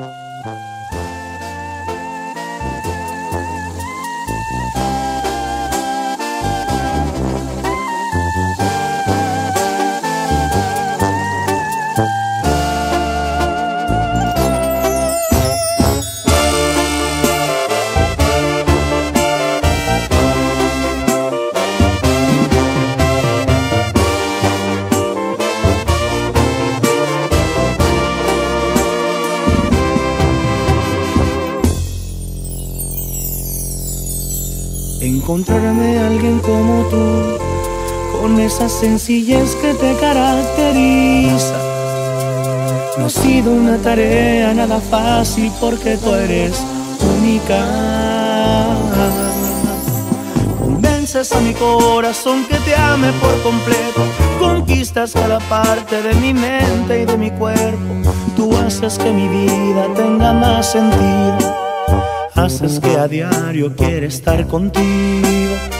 Bye. Encontrarme a alguien como tú, con esa sencillez que te caracteriza. No ha sido una tarea nada fácil porque tú eres única. Convences a mi corazón que te ame por completo, conquistas cada parte de mi mente y de mi cuerpo. Tú haces que mi vida tenga más sentido haces que a diario quiere estar contigo.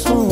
tú eres